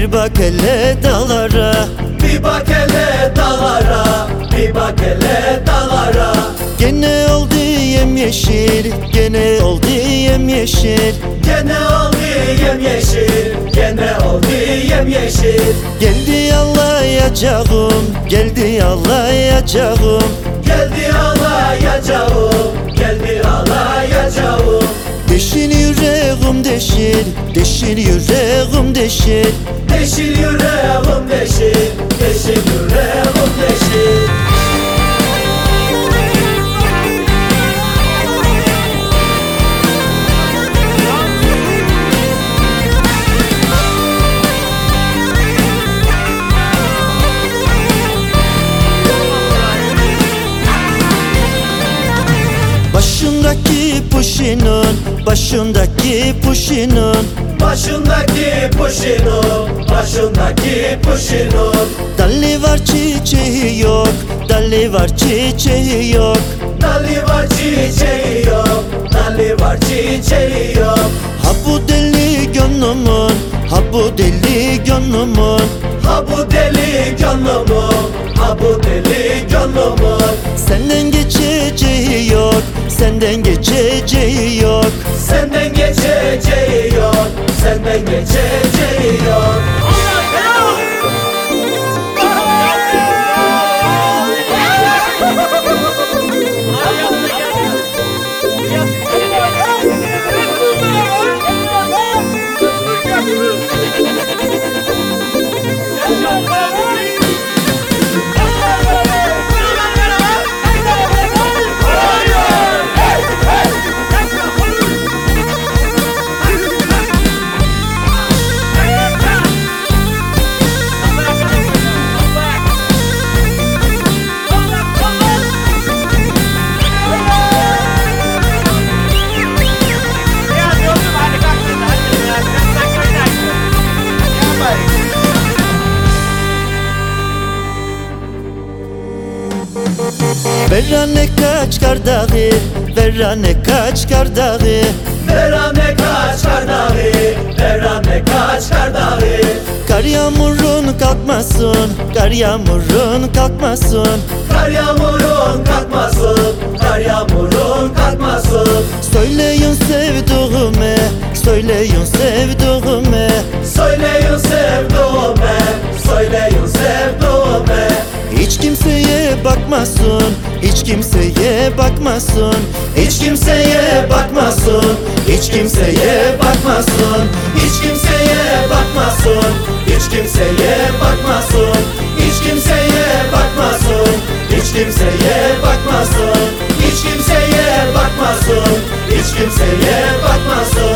Bir bak hele dağlara. Bir bak hele dağlara Bir bak hele dağlara. Gene oldu yemyeşil Gene oldu yemyeşil Gene oldu yemyeşil Gene oldu yemyeşil Geldi ağlayacağım Geldi ağlayacağım. Geldi ağlayacağım Geldi ağlayacağım. Deşil yüreğim deşil deşir yüreğim deşir. Deşir yüreğim deşir. Başındaki puşinun Başındaki puşinun Başındaki puşinu Başındaki puşinu Dalli var çiçeği yok Dalli var çiçeği yok. Dali var çiçeği yok Dali var çiçeği yok. Ha bu deli gönlümün Ha bu deli gönlümün. Ha bu deli gönlümün Ha bu deli gönlümün. Senden yok Senden geçeceği yok. Senden geçeceği yok. Senden geçeceği Verane kaç kardağı Verane kaç kardağı? Verane kaç kardağı Verane kaç kardağı? Kar yağmurun kalkmasın Kar yağmurun kalkmasın. Kar yağmurun kalkmasın Kar yağmurun kalkmasın. Söyleyin sevduğumu Söyleyin sevduğumu Söyleyin sevduğumu Söyleyin kimseye bakmasın Hiç kimseye bakmasın Hiç kimseye bakmasın Hiç kimseye bakmasın Hiç kimseye bakmasın Hiç kimseye bakmasın Hiç kimseye bakmasın Hiç kimseye bakmasın Hiç kimseye bakmasın Hiç kimseye bakmasın